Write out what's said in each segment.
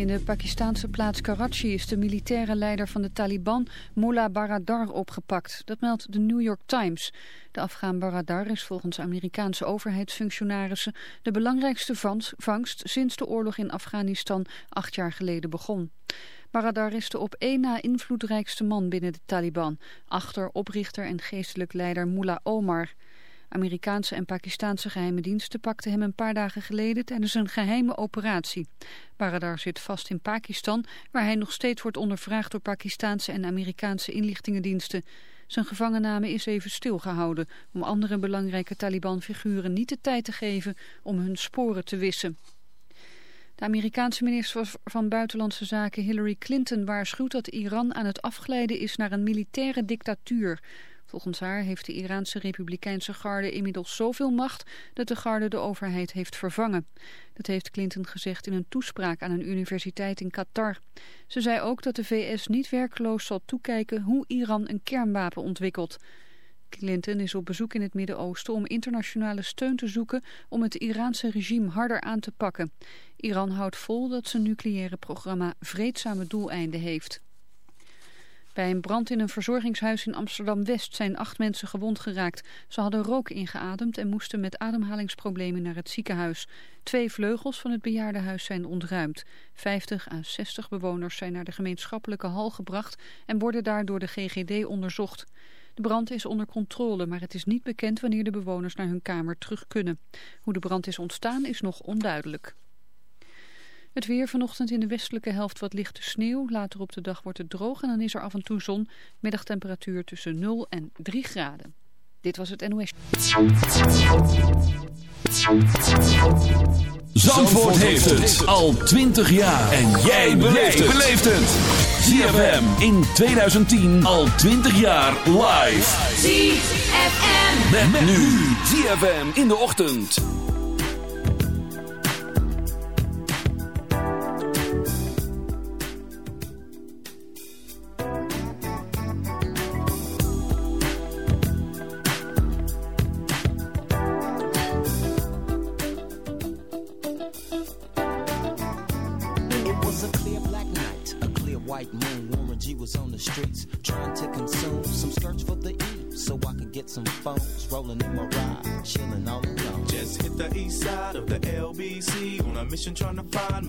In de Pakistanse plaats Karachi is de militaire leider van de Taliban Mullah Baradar opgepakt. Dat meldt de New York Times. De Afghaan Baradar is volgens Amerikaanse overheidsfunctionarissen de belangrijkste vangst sinds de oorlog in Afghanistan acht jaar geleden begon. Baradar is de op één na invloedrijkste man binnen de Taliban, achter oprichter en geestelijk leider Mullah Omar. Amerikaanse en Pakistanse geheime diensten pakten hem een paar dagen geleden tijdens een geheime operatie. Baradar zit vast in Pakistan, waar hij nog steeds wordt ondervraagd door Pakistanse en Amerikaanse inlichtingendiensten. Zijn gevangenname is even stilgehouden om andere belangrijke Taliban-figuren niet de tijd te geven om hun sporen te wissen. De Amerikaanse minister van Buitenlandse Zaken Hillary Clinton waarschuwt dat Iran aan het afglijden is naar een militaire dictatuur. Volgens haar heeft de Iraanse Republikeinse garde inmiddels zoveel macht dat de garde de overheid heeft vervangen. Dat heeft Clinton gezegd in een toespraak aan een universiteit in Qatar. Ze zei ook dat de VS niet werkloos zal toekijken hoe Iran een kernwapen ontwikkelt. Clinton is op bezoek in het Midden-Oosten om internationale steun te zoeken om het Iraanse regime harder aan te pakken. Iran houdt vol dat zijn nucleaire programma vreedzame doeleinden heeft. Bij een brand in een verzorgingshuis in Amsterdam-West zijn acht mensen gewond geraakt. Ze hadden rook ingeademd en moesten met ademhalingsproblemen naar het ziekenhuis. Twee vleugels van het bejaardenhuis zijn ontruimd. 50 à 60 bewoners zijn naar de gemeenschappelijke hal gebracht en worden daar door de GGD onderzocht. De brand is onder controle, maar het is niet bekend wanneer de bewoners naar hun kamer terug kunnen. Hoe de brand is ontstaan is nog onduidelijk. Het weer vanochtend in de westelijke helft wat lichte sneeuw. Later op de dag wordt het droog en dan is er af en toe zon. Middagtemperatuur tussen 0 en 3 graden. Dit was het NOS. Zandvoort heeft het al 20 jaar. En jij beleeft het. ZFM in 2010 al 20 jaar live. ZFM. Met, nu. ZFM in de ochtend.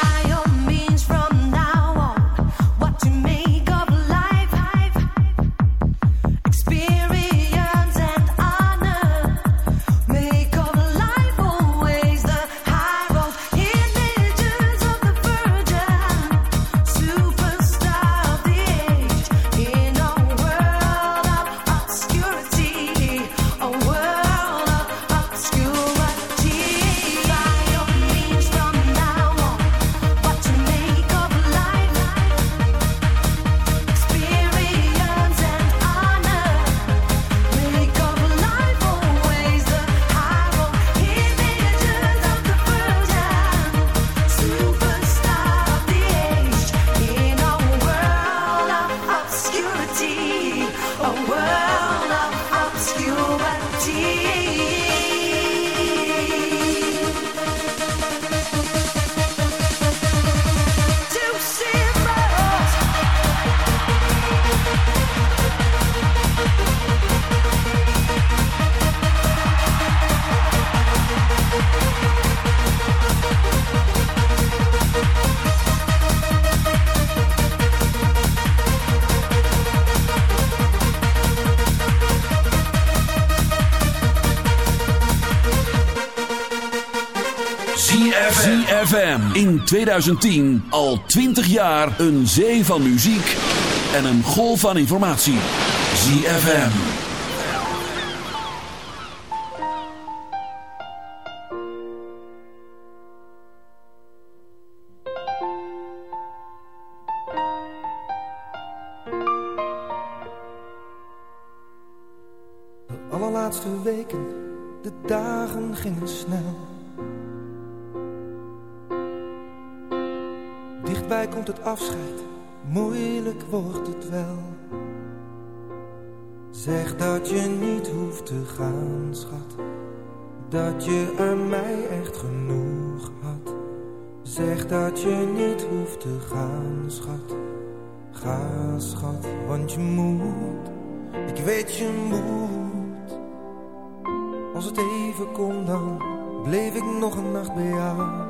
fire ZFM in 2010 al 20 jaar een zee van muziek en een golf van informatie. ZFM. De allerlaatste weken, de dagen gingen snel. Dichtbij komt het afscheid, moeilijk wordt het wel. Zeg dat je niet hoeft te gaan, schat. Dat je aan mij echt genoeg had. Zeg dat je niet hoeft te gaan, schat. Ga, schat, want je moet. Ik weet je moet. Als het even kon, dan bleef ik nog een nacht bij jou.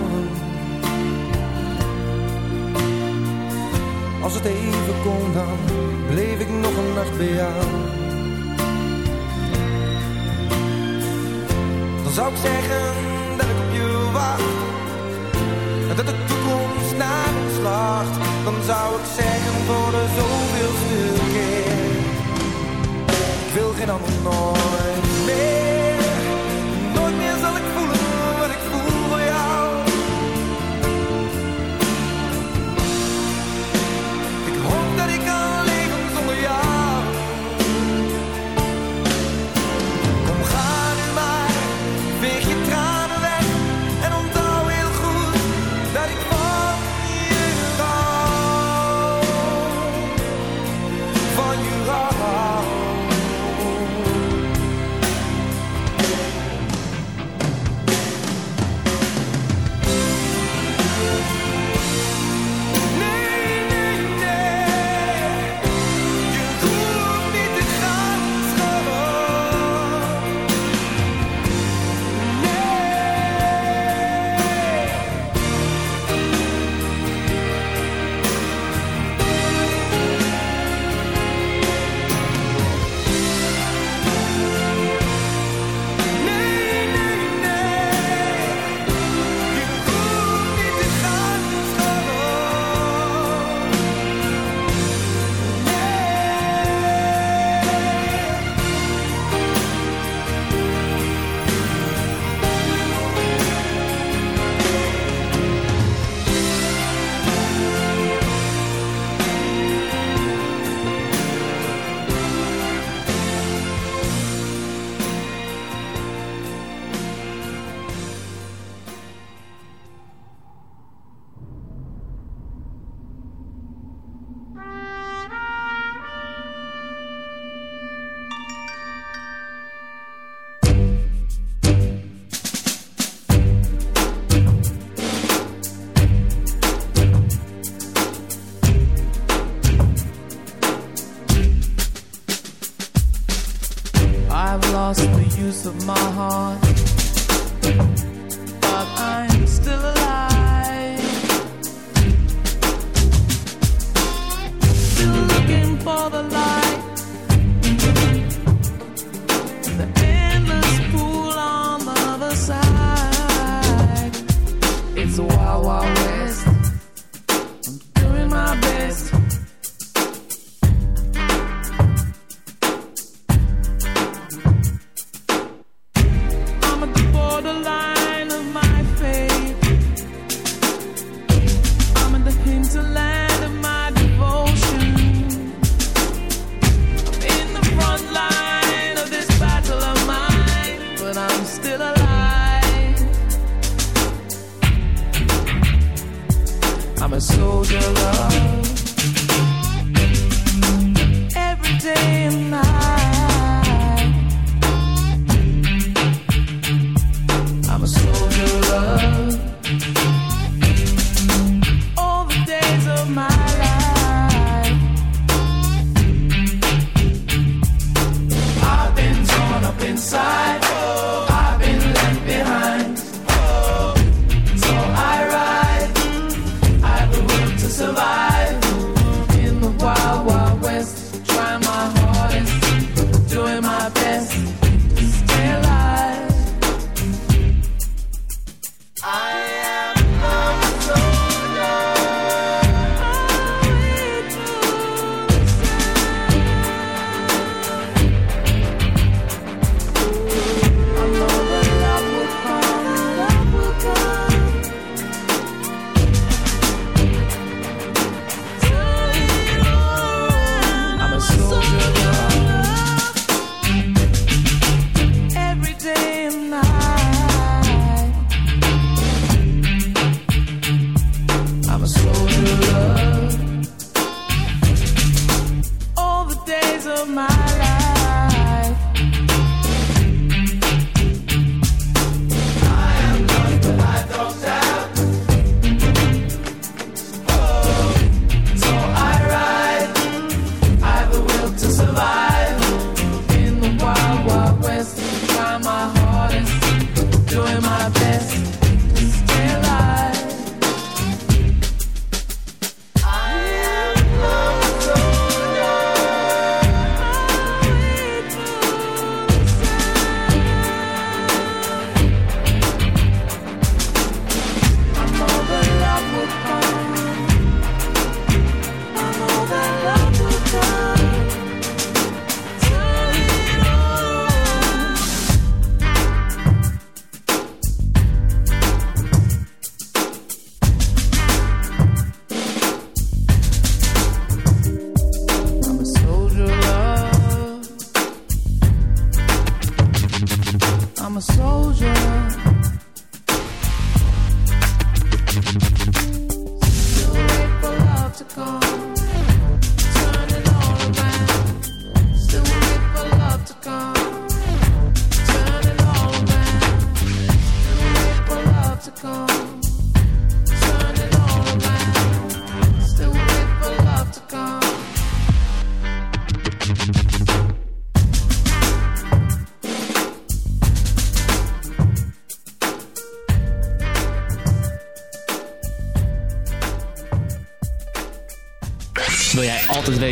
Als het even kon, dan bleef ik nog een nacht bij jou. Dan zou ik zeggen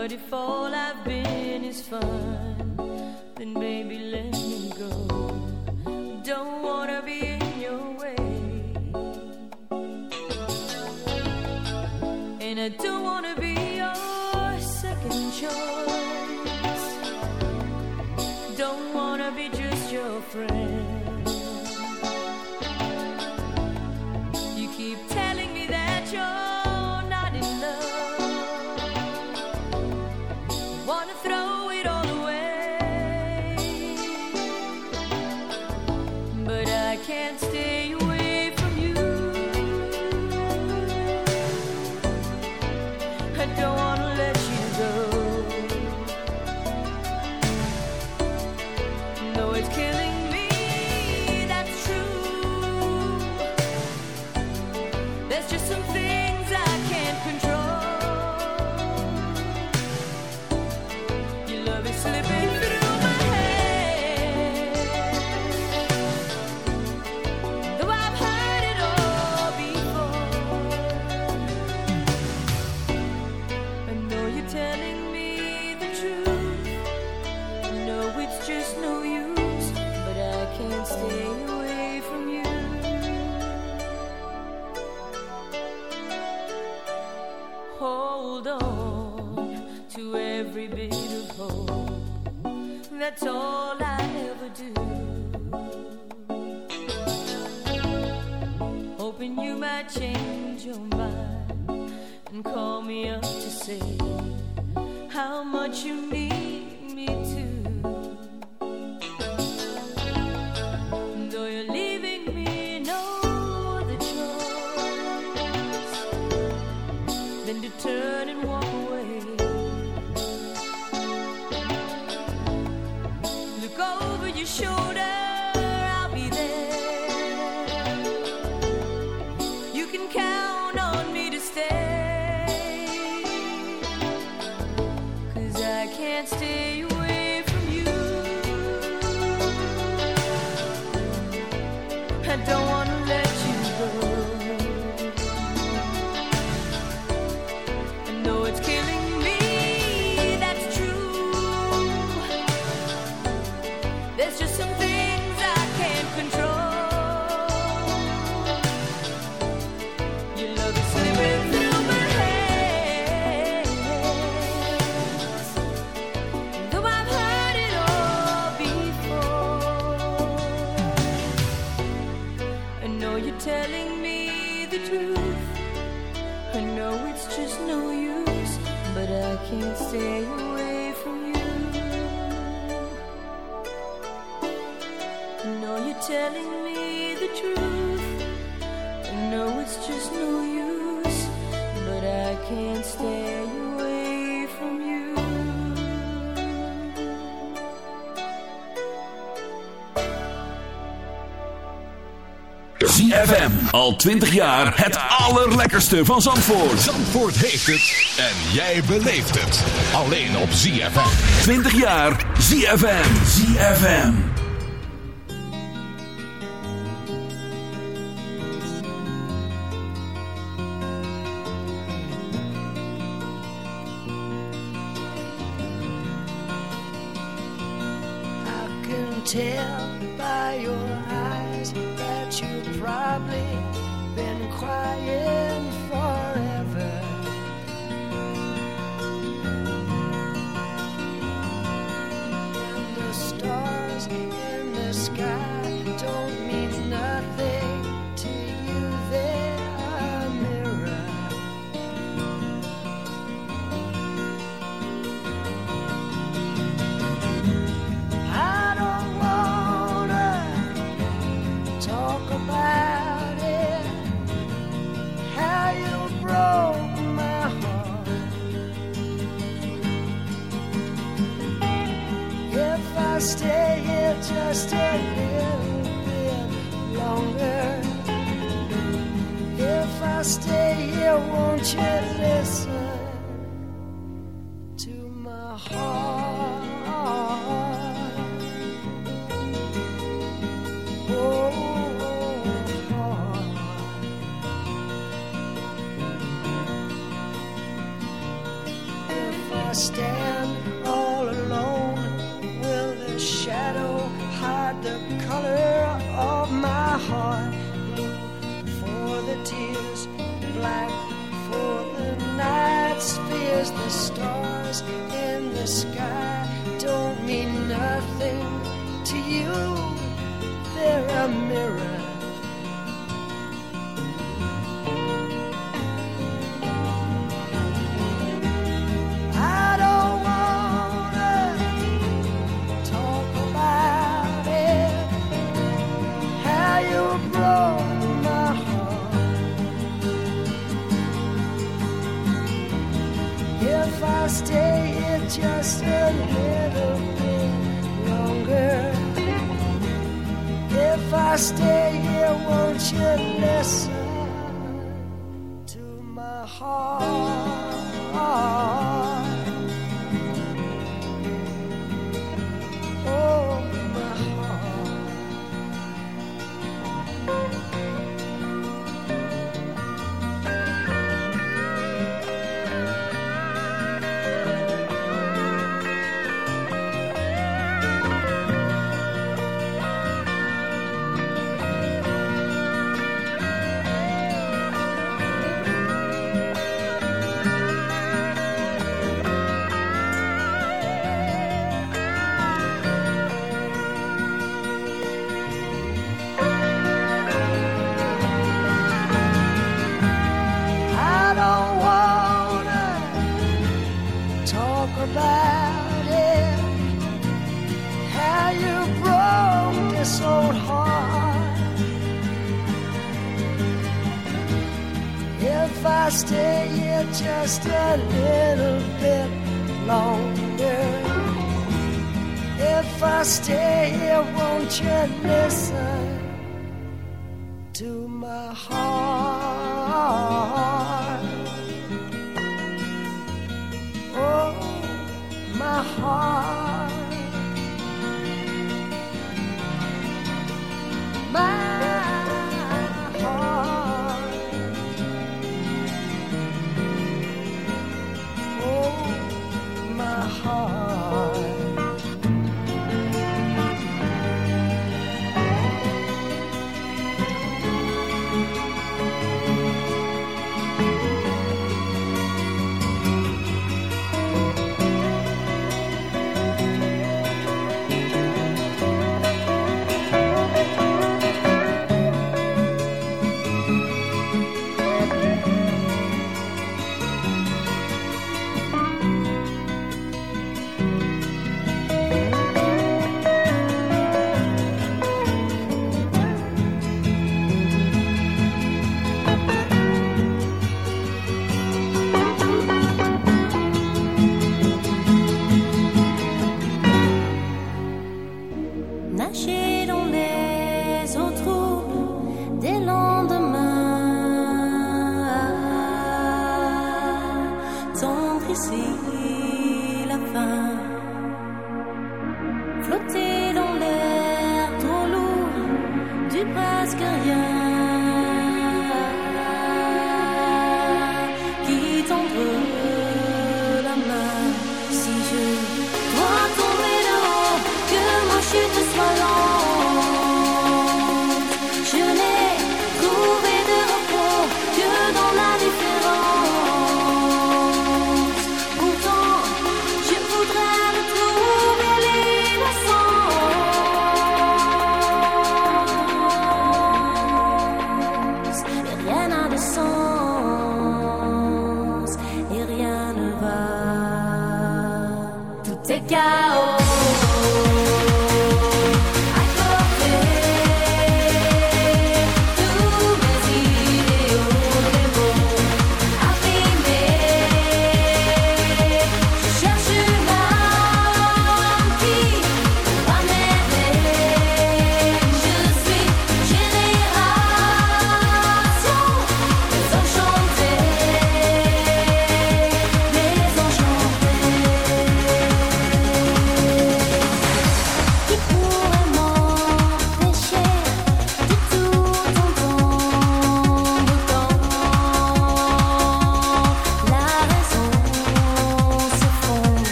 but if all I've been is fun. say how much you need. Al 20 jaar het allerlekkerste van Zandvoort. Zandvoort heeft het en jij beleeft het. Alleen op ZFM. 20 jaar ZFM. ZFM. I can tell by your chest. stay.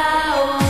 out.